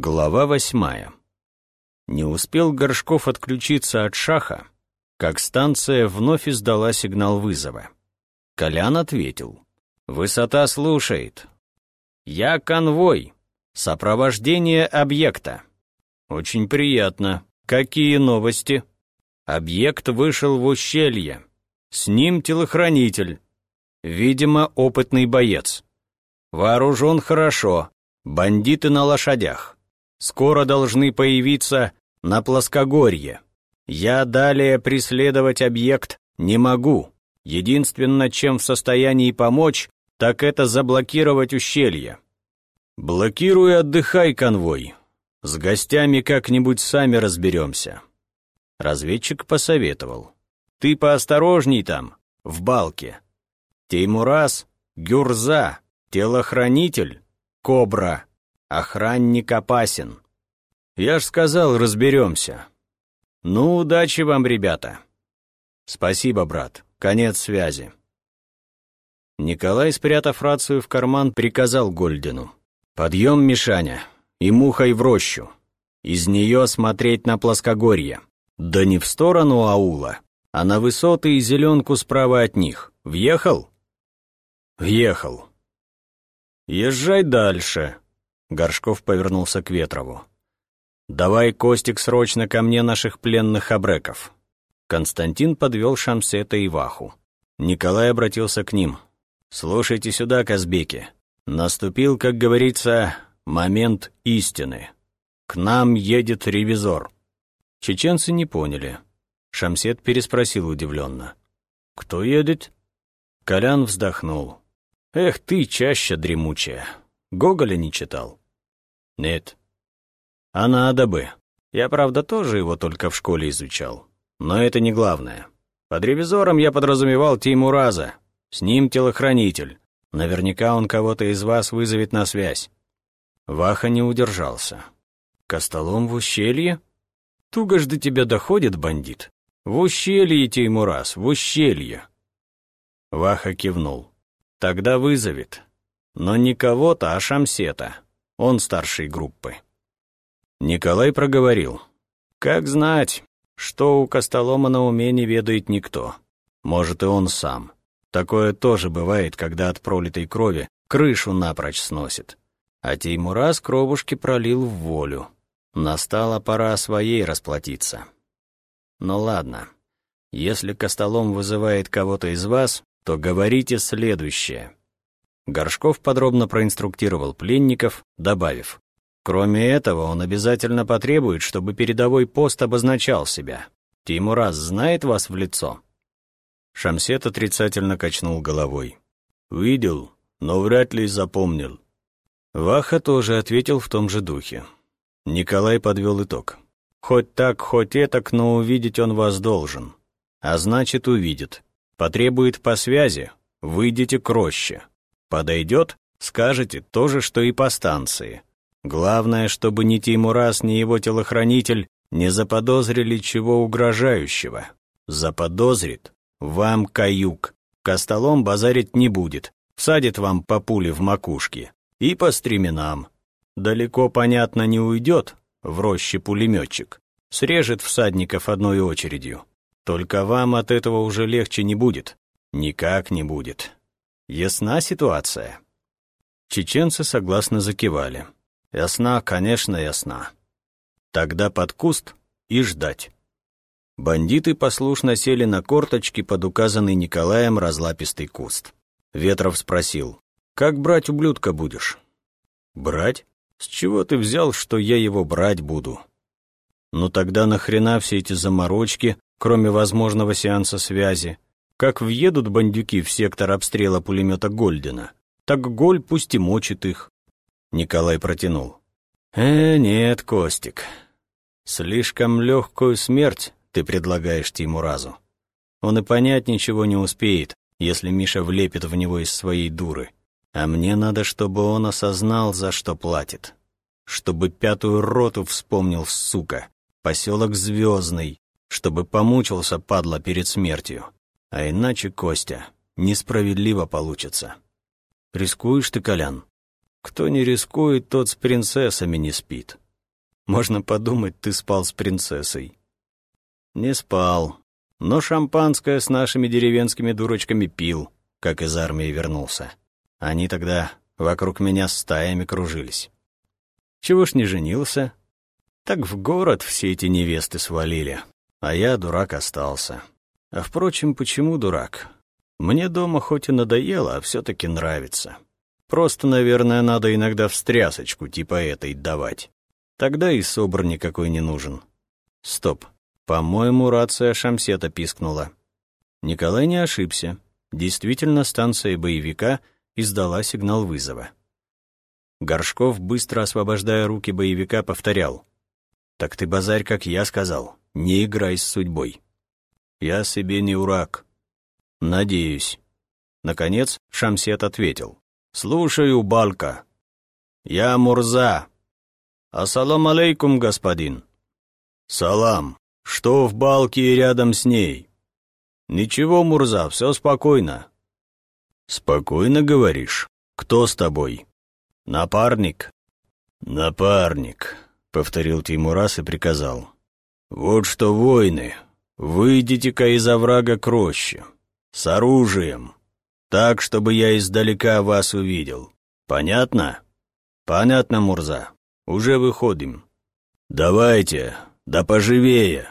Глава восьмая. Не успел Горшков отключиться от шаха, как станция вновь издала сигнал вызова. Колян ответил. «Высота слушает. Я конвой. Сопровождение объекта. Очень приятно. Какие новости? Объект вышел в ущелье. С ним телохранитель. Видимо, опытный боец. Вооружен хорошо. Бандиты на лошадях скоро должны появиться на плоскогорье. Я далее преследовать объект не могу. Единственное, чем в состоянии помочь, так это заблокировать ущелье. Блокируй отдыхай, конвой. С гостями как-нибудь сами разберемся. Разведчик посоветовал. Ты поосторожней там, в балке. Теймурас, Гюрза, телохранитель, Кобра, Охранник опасен. Я ж сказал, разберемся. Ну, удачи вам, ребята. Спасибо, брат. Конец связи. Николай, спрятав рацию в карман, приказал Гольдину. «Подъем, Мишаня, и мухой в рощу. Из нее смотреть на плоскогорье. Да не в сторону аула, а на высоты и зеленку справа от них. Въехал?» «Въехал». «Езжай дальше», Горшков повернулся к Ветрову. «Давай, Костик, срочно ко мне наших пленных абреков». Константин подвел Шамсета и Ваху. Николай обратился к ним. «Слушайте сюда, Казбеки. Наступил, как говорится, момент истины. К нам едет ревизор». Чеченцы не поняли. Шамсет переспросил удивленно. «Кто едет?» Колян вздохнул. «Эх ты, чаще дремучая. Гоголя не читал?» «Нет». «А надо бы. Я, правда, тоже его только в школе изучал. Но это не главное. Под ревизором я подразумевал Тимураза. С ним телохранитель. Наверняка он кого-то из вас вызовет на связь». Ваха не удержался. «Костолом в ущелье? Туго ж до тебя доходит, бандит. В ущелье, Теймураз, в ущелье». Ваха кивнул. «Тогда вызовет. Но не кого-то, а Шамсета. Он старший группы. Николай проговорил. «Как знать, что у Костолома на уме не ведает никто. Может, и он сам. Такое тоже бывает, когда от пролитой крови крышу напрочь сносит. А Теймураз кровушки пролил в волю. Настала пора своей расплатиться. Ну ладно, если Костолом вызывает кого-то из вас, то говорите следующее. Горшков подробно проинструктировал пленников, добавив, «Кроме этого, он обязательно потребует, чтобы передовой пост обозначал себя. Тимураз знает вас в лицо?» Шамсет отрицательно качнул головой. «Видел, но вряд ли запомнил». Ваха тоже ответил в том же духе. Николай подвел итог. «Хоть так, хоть этак, но увидеть он вас должен. А значит, увидит. Потребует по связи, выйдете к роще. Подойдет, скажете то же, что и по станции. Главное, чтобы ни Тимурас, ни его телохранитель не заподозрили чего угрожающего. Заподозрит — вам каюк. Костолом базарить не будет, всадит вам по пуле в макушке. И по стременам. Далеко, понятно, не уйдет, в роще пулеметчик. Срежет всадников одной очередью. Только вам от этого уже легче не будет. Никак не будет. Ясна ситуация?» Чеченцы согласно закивали. «Ясна, конечно, ясна. Тогда под куст и ждать». Бандиты послушно сели на корточки под указанный Николаем разлапистый куст. Ветров спросил, «Как брать ублюдка будешь?» «Брать? С чего ты взял, что я его брать буду?» «Ну тогда нахрена все эти заморочки, кроме возможного сеанса связи?» Как въедут бандюки в сектор обстрела пулемета Гольдена, так Голь пусть и мочит их. Николай протянул. «Э, нет, Костик, слишком легкую смерть ты предлагаешь Тимуразу. Он и понять ничего не успеет, если Миша влепит в него из своей дуры. А мне надо, чтобы он осознал, за что платит. Чтобы пятую роту вспомнил, сука, поселок Звездный, чтобы помучился, падла, перед смертью. А иначе, Костя, несправедливо получится. Рискуешь ты, Колян? Кто не рискует, тот с принцессами не спит. Можно подумать, ты спал с принцессой». «Не спал, но шампанское с нашими деревенскими дурочками пил, как из армии вернулся. Они тогда вокруг меня стаями кружились. Чего ж не женился? Так в город все эти невесты свалили, а я, дурак, остался. А впрочем, почему дурак? Мне дома хоть и надоело, а все-таки нравится. Просто, наверное, надо иногда встрясочку типа этой давать. Тогда и собор никакой не нужен. Стоп. По-моему, рация Шамсета пискнула. Николай не ошибся. Действительно, станция боевика издала сигнал вызова. Горшков, быстро освобождая руки боевика, повторял. «Так ты базарь, как я сказал, не играй с судьбой». «Я себе не урак». «Надеюсь». Наконец Шамсет ответил. «Слушаю, Балка». «Я Мурза». «Ассалам алейкум, господин». «Салам. Что в Балке и рядом с ней?» «Ничего, Мурза, все спокойно». «Спокойно, говоришь? Кто с тобой?» «Напарник». «Напарник», — повторил Тимурас и приказал. «Вот что, воины, выйдите-ка из оврага к роще, с оружием, так, чтобы я издалека вас увидел. Понятно?» «Понятно, Мурза. Уже выходим». «Давайте, да поживее».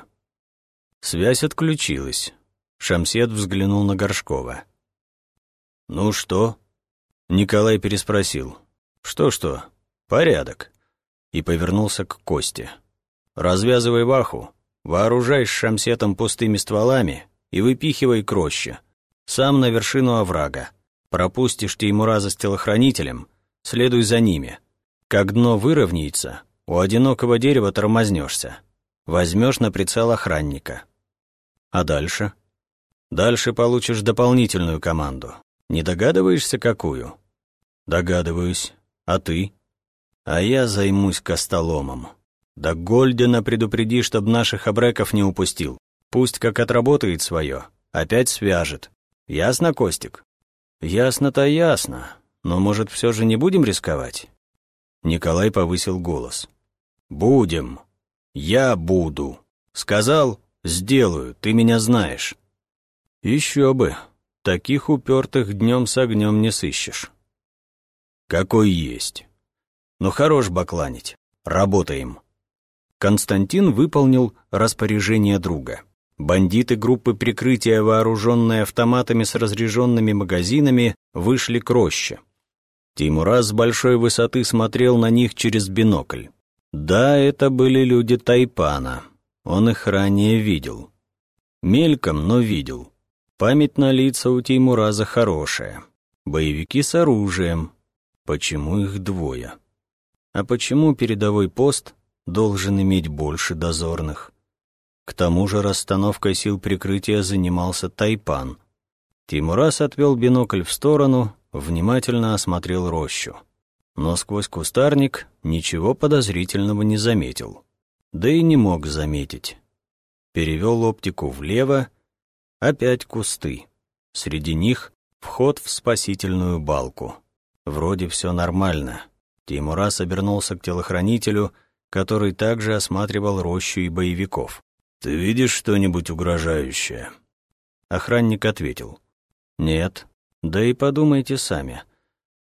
Связь отключилась. Шамсет взглянул на Горшкова. «Ну что?» Николай переспросил. «Что-что? Порядок». И повернулся к Косте. «Развязывай ваху, вооружай с шамсетом пустыми стволами и выпихивай кроще. Сам на вершину оврага. Пропустишь Теймураза с телохранителем, следуй за ними. Как дно выровняется, у одинокого дерева тормознешься. Возьмешь на прицел охранника. А дальше? Дальше получишь дополнительную команду. Не догадываешься, какую? Догадываюсь. А ты? А я займусь костоломом. Да Гольдена предупреди, чтоб наших обреков не упустил. Пусть как отработает свое, опять свяжет. Ясно, Костик? Ясно-то ясно. Но, может, все же не будем рисковать? Николай повысил голос. Будем. Я буду. Сказал, сделаю, ты меня знаешь. Еще бы. Таких упертых днем с огнем не сыщешь. Какой есть. Ну хорош бакланить. Работаем. Константин выполнил распоряжение друга. Бандиты группы прикрытия, вооруженные автоматами с разряженными магазинами, вышли к роще. Тимураз с большой высоты смотрел на них через бинокль. Да, это были люди Тайпана. Он их ранее видел. Мельком, но видел. Память на лица у Тимураза хорошая. Боевики с оружием, Почему их двое? А почему передовой пост должен иметь больше дозорных? К тому же расстановкой сил прикрытия занимался Тайпан. Тимурас отвел бинокль в сторону, внимательно осмотрел рощу. Но сквозь кустарник ничего подозрительного не заметил. Да и не мог заметить. Перевел оптику влево, опять кусты. Среди них вход в спасительную балку. Вроде все нормально. Тимурас обернулся к телохранителю, который также осматривал рощу и боевиков. «Ты видишь что-нибудь угрожающее?» Охранник ответил. «Нет. Да и подумайте сами.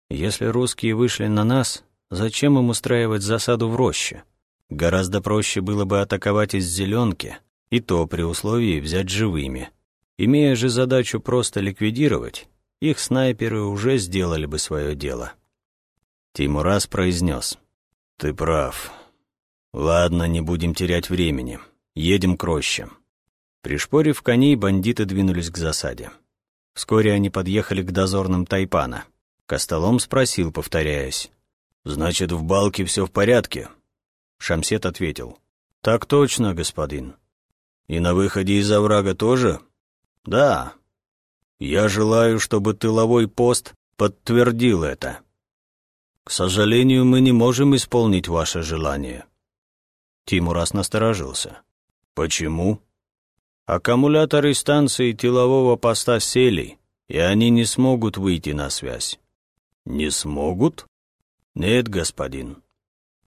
Если русские вышли на нас, зачем им устраивать засаду в роще? Гораздо проще было бы атаковать из зеленки, и то при условии взять живыми. Имея же задачу просто ликвидировать, их снайперы уже сделали бы свое дело. Тимурас произнес. «Ты прав. Ладно, не будем терять времени. Едем к роще». Пришпорив коней, бандиты двинулись к засаде. Вскоре они подъехали к дозорным Тайпана. Костолом спросил, повторяясь. «Значит, в балке все в порядке?» Шамсет ответил. «Так точно, господин». «И на выходе из оврага тоже?» «Да, я желаю, чтобы тыловой пост подтвердил это. К сожалению, мы не можем исполнить ваше желание. Тимурас насторожился. Почему? Аккумуляторы станции тылового поста сели, и они не смогут выйти на связь. Не смогут? Нет, господин.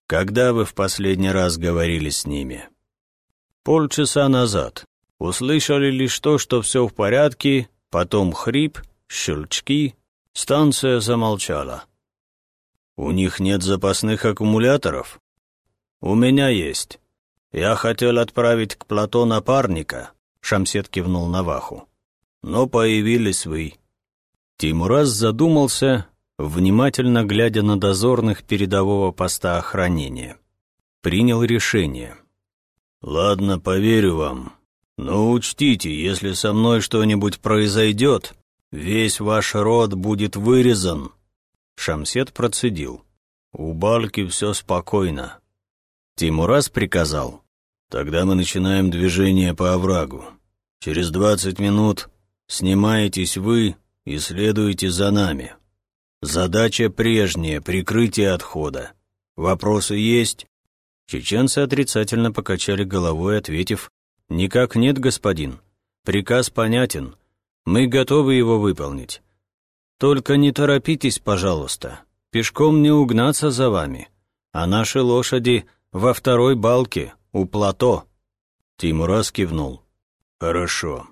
Когда вы в последний раз говорили с ними?» «Полчаса назад. Услышали лишь то, что все в порядке, потом хрип, щелчки, станция замолчала». «У них нет запасных аккумуляторов?» «У меня есть. Я хотел отправить к плато напарника», — Шамсет кивнул на Ваху. «Но появились вы». Тимураз задумался, внимательно глядя на дозорных передового поста охранения. Принял решение. «Ладно, поверю вам. Но учтите, если со мной что-нибудь произойдет, весь ваш род будет вырезан». Шамсет процедил. «У Бальки все спокойно». Тимураз приказал. «Тогда мы начинаем движение по оврагу. Через двадцать минут снимаетесь вы и следуете за нами». Задача прежняя, прикрытие отхода. Вопросы есть?» Чеченцы отрицательно покачали головой, ответив, «Никак нет, господин. Приказ понятен. Мы готовы его выполнить. Только не торопитесь, пожалуйста. Пешком не угнаться за вами. А наши лошади во второй балке, у плато». Тимурас кивнул. «Хорошо.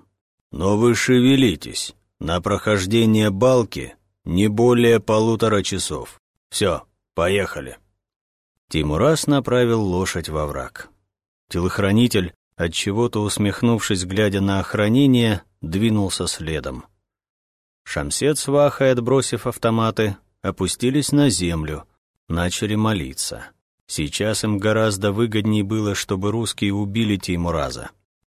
Но вы шевелитесь. На прохождение балки не более полутора часов. Все, поехали. Тимурас направил лошадь во враг. Телохранитель, от чего то усмехнувшись, глядя на охранение, двинулся следом. Шамсет с Вахой, отбросив автоматы, опустились на землю, начали молиться. Сейчас им гораздо выгоднее было, чтобы русские убили Тимураза.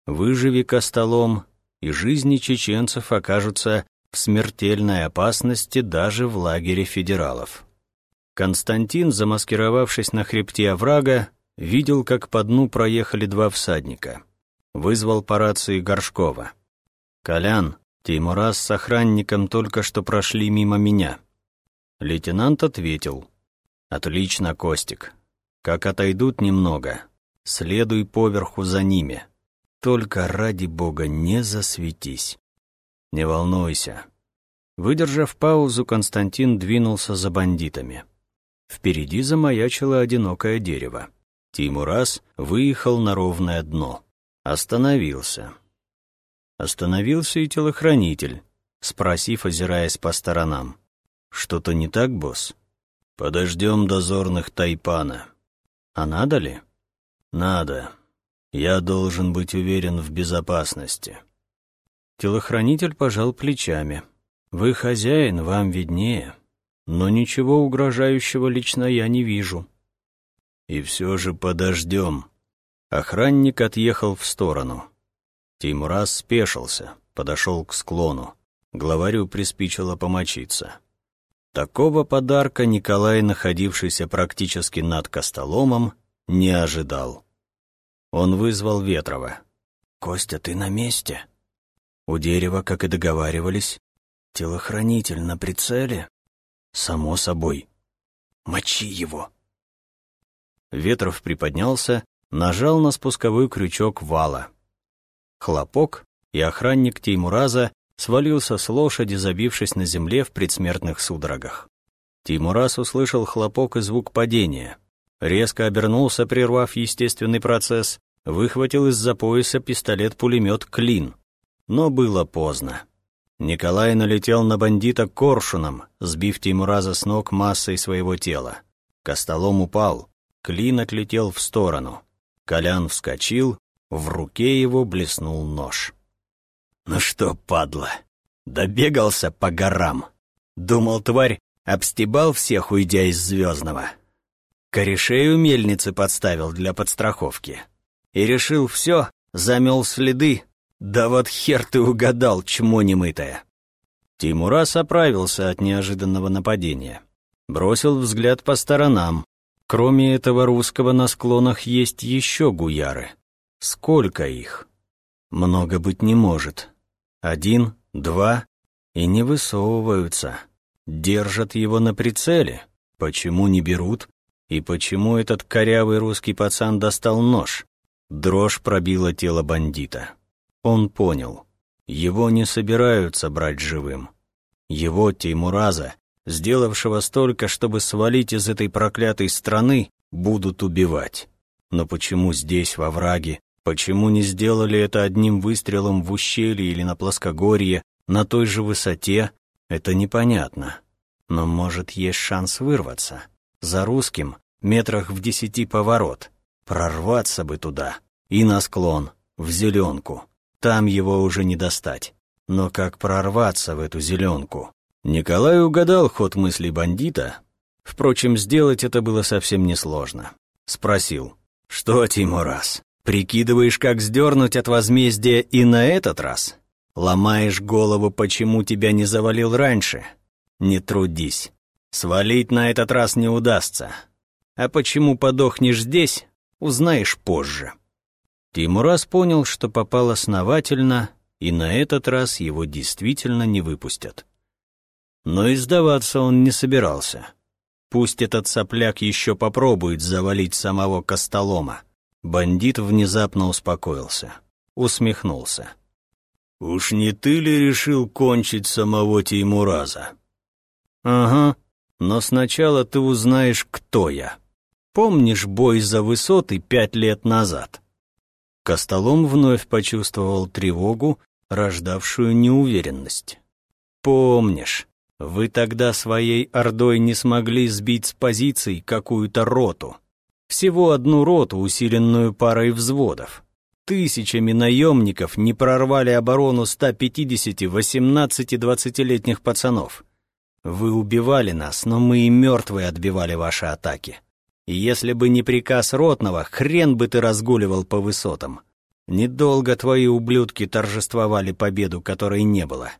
Выживи костолом, и жизни чеченцев окажутся в смертельной опасности даже в лагере федералов. Константин, замаскировавшись на хребте оврага, видел, как по дну проехали два всадника. Вызвал по рации Горшкова. «Колян, Тимурас с охранником только что прошли мимо меня». Лейтенант ответил. «Отлично, Костик. Как отойдут немного, следуй поверху за ними. Только ради бога не засветись». «Не волнуйся». Выдержав паузу, Константин двинулся за бандитами. Впереди замаячило одинокое дерево. Тимурас выехал на ровное дно. Остановился. Остановился и телохранитель, спросив, озираясь по сторонам. «Что-то не так, босс?» «Подождем дозорных Тайпана». «А надо ли?» «Надо. Я должен быть уверен в безопасности». Телохранитель пожал плечами. «Вы хозяин, вам виднее. Но ничего угрожающего лично я не вижу». «И все же подождем». Охранник отъехал в сторону. Тимурас спешился, подошел к склону. Главарю приспичило помочиться. Такого подарка Николай, находившийся практически над Костоломом, не ожидал. Он вызвал Ветрова. «Костя, ты на месте?» У дерева, как и договаривались, телохранитель на прицеле? Само собой. Мочи его. Ветров приподнялся, нажал на спусковой крючок вала. Хлопок, и охранник Теймураза свалился с лошади, забившись на земле в предсмертных судорогах. Теймураз услышал хлопок и звук падения. Резко обернулся, прервав естественный процесс, выхватил из-за пояса пистолет-пулемет «Клин» но было поздно. Николай налетел на бандита коршуном, сбив Тимураза с ног массой своего тела. Костолом упал, клин отлетел в сторону. Колян вскочил, в руке его блеснул нож. «Ну что, падла, добегался по горам. Думал, тварь, обстебал всех, уйдя из Звездного. Корешей у мельницы подставил для подстраховки. И решил все, замел следы, «Да вот хер ты угадал, чмо немытое!» Тимурас оправился от неожиданного нападения. Бросил взгляд по сторонам. Кроме этого русского на склонах есть еще гуяры. Сколько их? Много быть не может. Один, два, и не высовываются. Держат его на прицеле. Почему не берут? И почему этот корявый русский пацан достал нож? Дрожь пробила тело бандита. Он понял. Его не собираются брать живым. Его, Теймураза, сделавшего столько, чтобы свалить из этой проклятой страны, будут убивать. Но почему здесь, во враге, почему не сделали это одним выстрелом в ущелье или на плоскогорье, на той же высоте, это непонятно. Но может есть шанс вырваться. За русским, метрах в десяти поворот. Прорваться бы туда. И на склон, в зеленку. Там его уже не достать. Но как прорваться в эту зеленку? Николай угадал ход мыслей бандита. Впрочем, сделать это было совсем несложно. Спросил, «Что, Тимурас, прикидываешь, как сдернуть от возмездия и на этот раз? Ломаешь голову, почему тебя не завалил раньше? Не трудись. Свалить на этот раз не удастся. А почему подохнешь здесь, узнаешь позже». Тимурас понял, что попал основательно, и на этот раз его действительно не выпустят. Но и сдаваться он не собирался. Пусть этот сопляк еще попробует завалить самого Костолома. Бандит внезапно успокоился, усмехнулся. «Уж не ты ли решил кончить самого Теймураза?» «Ага, но сначала ты узнаешь, кто я. Помнишь бой за высоты пять лет назад?» Костолом вновь почувствовал тревогу, рождавшую неуверенность. «Помнишь, вы тогда своей ордой не смогли сбить с позиций какую-то роту. Всего одну роту, усиленную парой взводов. Тысячами наемников не прорвали оборону 150 18-20-летних пацанов. Вы убивали нас, но мы и мертвые отбивали ваши атаки. Если бы не приказ Ротного, хрен бы ты разгуливал по высотам. Недолго твои ублюдки торжествовали победу, которой не было.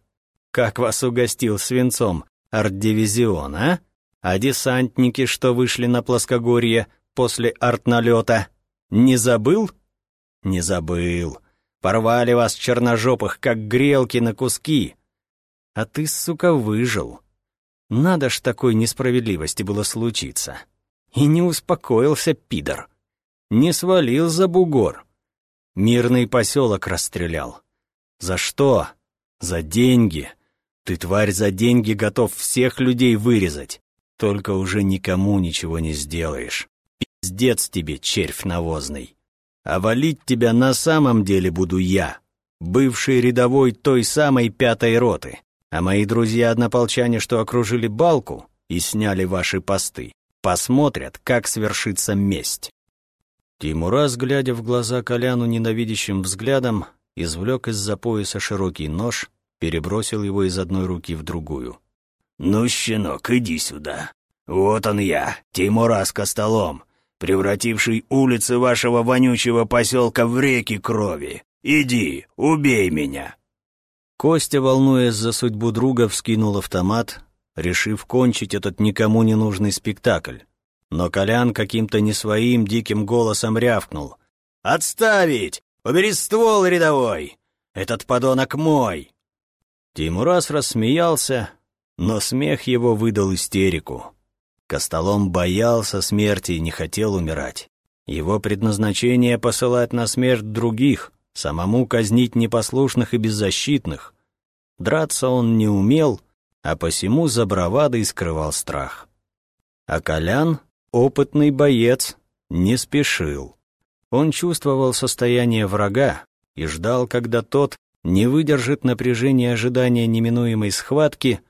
Как вас угостил свинцом арт-дивизион, а? А десантники, что вышли на плоскогорье после артналета, не забыл? Не забыл. Порвали вас черножопых, как грелки на куски. А ты, сука, выжил. Надо ж такой несправедливости было случиться. И не успокоился пидор. Не свалил за бугор. Мирный поселок расстрелял. За что? За деньги. Ты, тварь, за деньги готов всех людей вырезать. Только уже никому ничего не сделаешь. Пиздец тебе, червь навозный. А валить тебя на самом деле буду я, бывший рядовой той самой пятой роты. А мои друзья-однополчане, что окружили балку и сняли ваши посты, посмотрят, как свершится месть. Тимураз, глядя в глаза Коляну ненавидящим взглядом, извлек из-за пояса широкий нож перебросил его из одной руки в другую. «Ну, щенок, иди сюда. Вот он я, Тимура с костолом, превративший улицы вашего вонючего поселка в реки крови. Иди, убей меня!» Костя, волнуясь за судьбу друга, вскинул автомат, решив кончить этот никому не нужный спектакль. Но Колян каким-то не своим диким голосом рявкнул. «Отставить! Убери ствол, рядовой! Этот подонок мой!» Тимурас рассмеялся, но смех его выдал истерику. Костолом боялся смерти и не хотел умирать. Его предназначение — посылать на смерть других, самому казнить непослушных и беззащитных. Драться он не умел, а посему за бравадой скрывал страх. А Колян, опытный боец, не спешил. Он чувствовал состояние врага и ждал, когда тот не выдержит напряжения ожидания неминуемой схватки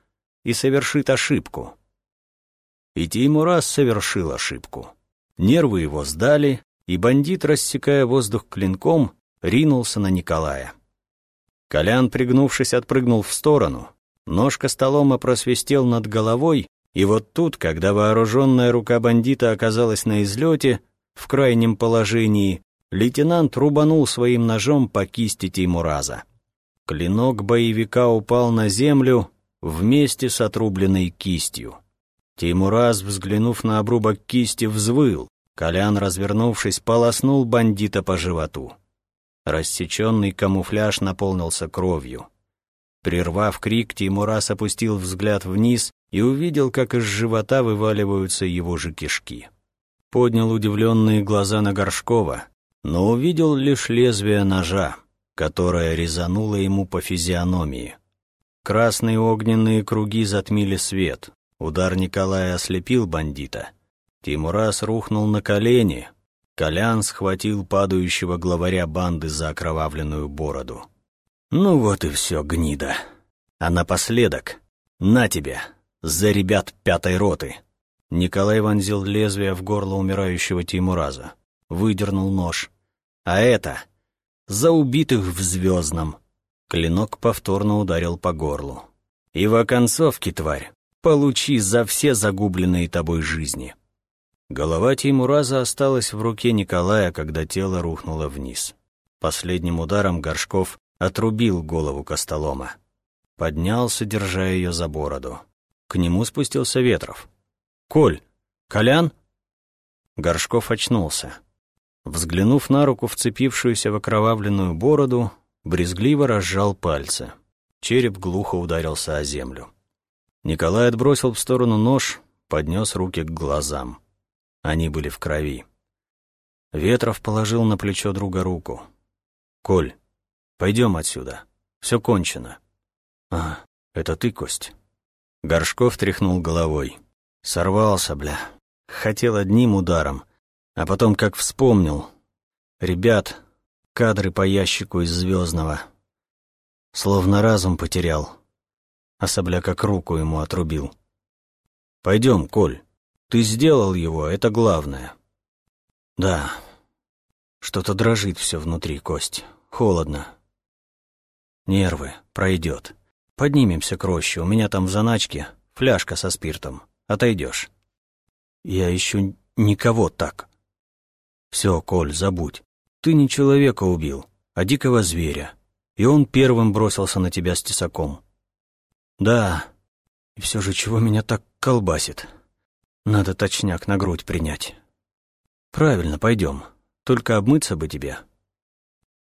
и совершит ошибку. И Теймурас совершил ошибку. Нервы его сдали, и бандит, рассекая воздух клинком, ринулся на Николая. Колян, пригнувшись, отпрыгнул в сторону. Нож костолома просвистел над головой, и вот тут, когда вооруженная рука бандита оказалась на излете, в крайнем положении, лейтенант рубанул своим ножом по кисти Теймураза. Клинок боевика упал на землю вместе с отрубленной кистью. Тимураз, взглянув на обрубок кисти, взвыл. Колян, развернувшись, полоснул бандита по животу. Рассеченный камуфляж наполнился кровью. Прервав крик, Тимурас опустил взгляд вниз и увидел, как из живота вываливаются его же кишки. Поднял удивленные глаза на Горшкова, но увидел лишь лезвие ножа которая резанула ему по физиономии. Красные огненные круги затмили свет. Удар Николая ослепил бандита. Тимурас рухнул на колени. Колян схватил падающего главаря банды за окровавленную бороду. «Ну вот и все, гнида. А напоследок, на тебе, за ребят пятой роты!» Николай вонзил лезвие в горло умирающего Тимураза, выдернул нож. «А это за убитых в Звездном!» Клинок повторно ударил по горлу. «И в оконцовке, тварь, получи за все загубленные тобой жизни!» Голова Тимураза осталась в руке Николая, когда тело рухнуло вниз. Последним ударом Горшков отрубил голову Костолома. Поднялся, держа ее за бороду. К нему спустился Ветров. «Коль! Колян?» Горшков очнулся. Взглянув на руку, вцепившуюся в окровавленную бороду, брезгливо разжал пальцы. Череп глухо ударился о землю. Николай отбросил в сторону нож, поднес руки к глазам. Они были в крови. Ветров положил на плечо друга руку. «Коль, пойдем отсюда. Все кончено». «А, это ты, Кость?» Горшков тряхнул головой. «Сорвался, бля. Хотел одним ударом, а потом как вспомнил. Ребят, кадры по ящику из звездного. Словно разум потерял. А собля как руку ему отрубил. Пойдем, Коль». Ты сделал его, это главное. Да. Что-то дрожит все внутри, Кость. Холодно. Нервы. Пройдет. Поднимемся к роще. У меня там в заначке фляжка со спиртом. Отойдешь. Я еще никого так. Все, Коль, забудь. Ты не человека убил, а дикого зверя. И он первым бросился на тебя с тесаком. Да. И все же чего меня так колбасит? Надо точняк на грудь принять. Правильно, пойдем. Только обмыться бы тебе.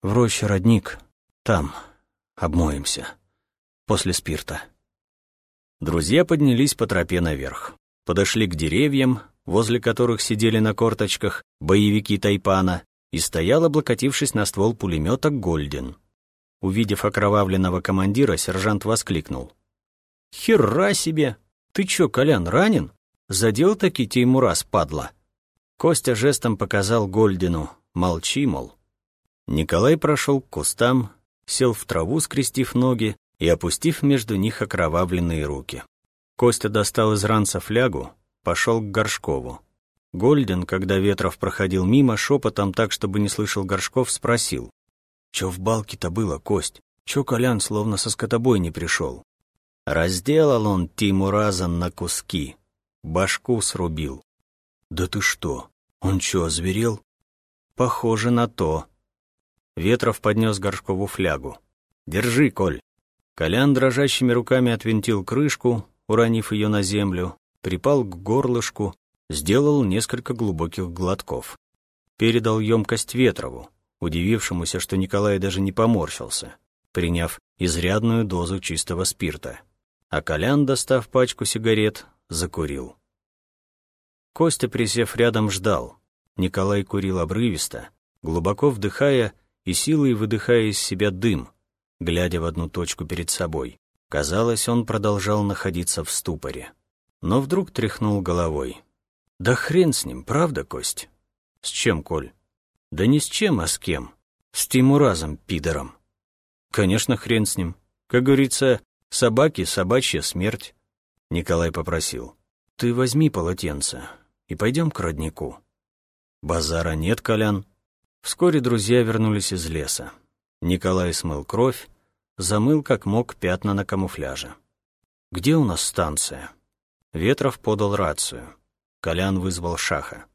В роще родник. Там. Обмоемся. После спирта. Друзья поднялись по тропе наверх. Подошли к деревьям, возле которых сидели на корточках боевики Тайпана, и стоял, облокотившись на ствол пулемета, Гольден. Увидев окровавленного командира, сержант воскликнул. «Хера себе! Ты чё, Колян, ранен?» Задел таки Теймурас, падла. Костя жестом показал Гольдину. Молчи, мол. Николай прошел к кустам, сел в траву, скрестив ноги и опустив между них окровавленные руки. Костя достал из ранца флягу, пошел к Горшкову. Гольден, когда Ветров проходил мимо, шепотом так, чтобы не слышал Горшков, спросил. «Чё в балке-то было, Кость? Чё Колян словно со скотобой не пришел?» Разделал он Тимуразан на куски, Башку срубил. Да ты что, он чё, озверел? Похоже на то. Ветров поднес Горшкову флягу. Держи, Коль. Колян дрожащими руками отвинтил крышку, уронив ее на землю, припал к горлышку, сделал несколько глубоких глотков. Передал емкость Ветрову, удивившемуся, что Николай даже не поморщился, приняв изрядную дозу чистого спирта. А Колян, достав пачку сигарет, закурил. Костя, присев рядом, ждал. Николай курил обрывисто, глубоко вдыхая и силой выдыхая из себя дым, глядя в одну точку перед собой. Казалось, он продолжал находиться в ступоре. Но вдруг тряхнул головой. «Да хрен с ним, правда, Кость?» «С чем, Коль?» «Да не с чем, а с кем. С Тимуразом, пидором». «Конечно, хрен с ним. Как говорится, собаки — собачья смерть». Николай попросил. «Ты возьми полотенце и пойдем к роднику». «Базара нет, Колян». Вскоре друзья вернулись из леса. Николай смыл кровь, замыл как мог пятна на камуфляже. «Где у нас станция?» Ветров подал рацию. Колян вызвал Шаха.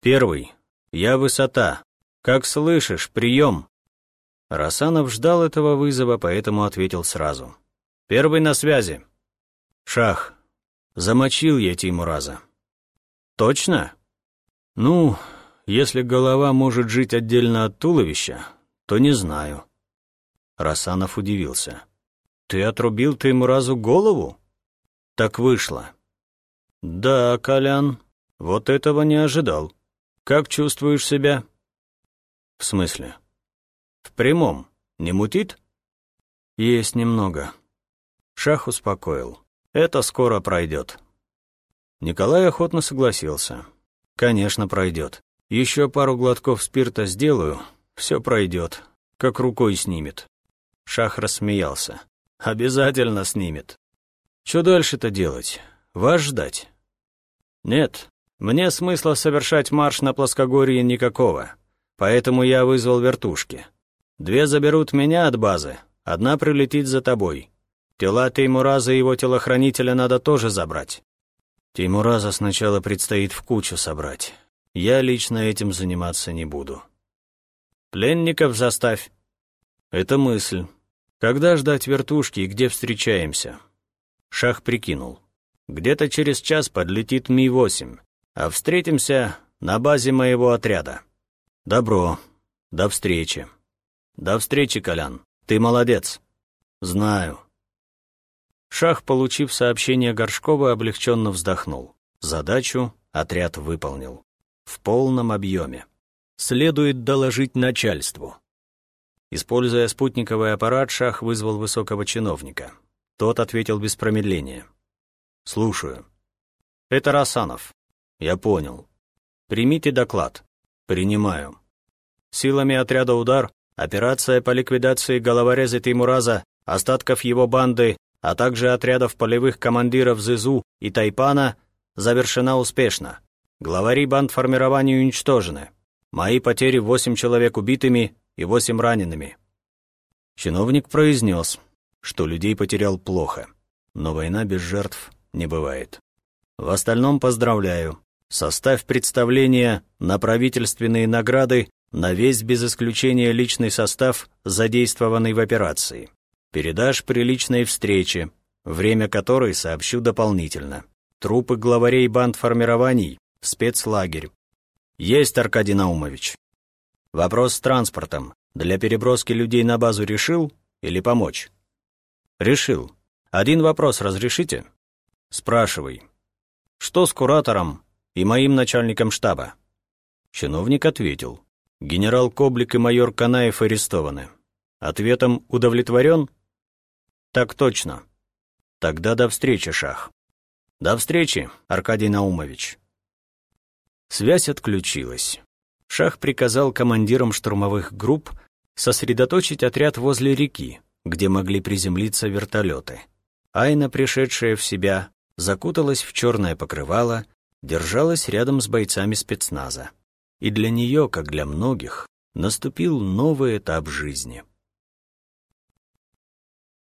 «Первый. Я высота. Как слышишь, прием!» Расанов ждал этого вызова, поэтому ответил сразу. «Первый на связи». «Шах, замочил я Тимураза». «Точно?» «Ну, если голова может жить отдельно от туловища, то не знаю». Расанов удивился. «Ты отрубил ты ему разу голову?» «Так вышло». «Да, Колян, вот этого не ожидал. Как чувствуешь себя?» «В смысле?» «В прямом. Не мутит?» «Есть немного». Шах успокоил. Это скоро пройдет. Николай охотно согласился. Конечно, пройдет. Еще пару глотков спирта сделаю, все пройдет, как рукой снимет. Шах рассмеялся. Обязательно снимет. Что дальше-то делать? Вас ждать? Нет, мне смысла совершать марш на плоскогорье никакого, поэтому я вызвал вертушки. Две заберут меня от базы, одна прилетит за тобой. Тела Теймураза и его телохранителя надо тоже забрать. Теймураза сначала предстоит в кучу собрать. Я лично этим заниматься не буду. Пленников заставь. Это мысль. Когда ждать вертушки и где встречаемся? Шах прикинул. Где-то через час подлетит Ми-8, а встретимся на базе моего отряда. Добро. До встречи. До встречи, Колян. Ты молодец. Знаю. Шах, получив сообщение Горшкова, облегченно вздохнул. Задачу отряд выполнил. В полном объеме. Следует доложить начальству. Используя спутниковый аппарат, Шах вызвал высокого чиновника. Тот ответил без промедления. «Слушаю». «Это Расанов». «Я понял». «Примите доклад». «Принимаю». Силами отряда «Удар» операция по ликвидации головореза Тимураза, остатков его банды а также отрядов полевых командиров Зизу и Тайпана, завершена успешно. Главари бандформирования уничтожены. Мои потери восемь человек убитыми и восемь ранеными. Чиновник произнес, что людей потерял плохо, но война без жертв не бывает. В остальном поздравляю. Составь представление на правительственные награды на весь без исключения личный состав, задействованный в операции. Передашь при личной встрече, время которой сообщу дополнительно. Трупы главарей банд формирований спецлагерь. Есть, Аркадий Наумович. Вопрос с транспортом. Для переброски людей на базу решил или помочь? Решил. Один вопрос разрешите? Спрашивай. Что с куратором и моим начальником штаба? Чиновник ответил. Генерал Коблик и майор Канаев арестованы. Ответом удовлетворен? «Так точно. Тогда до встречи, Шах». «До встречи, Аркадий Наумович». Связь отключилась. Шах приказал командирам штурмовых групп сосредоточить отряд возле реки, где могли приземлиться вертолеты. Айна, пришедшая в себя, закуталась в черное покрывало, держалась рядом с бойцами спецназа. И для нее, как для многих, наступил новый этап жизни —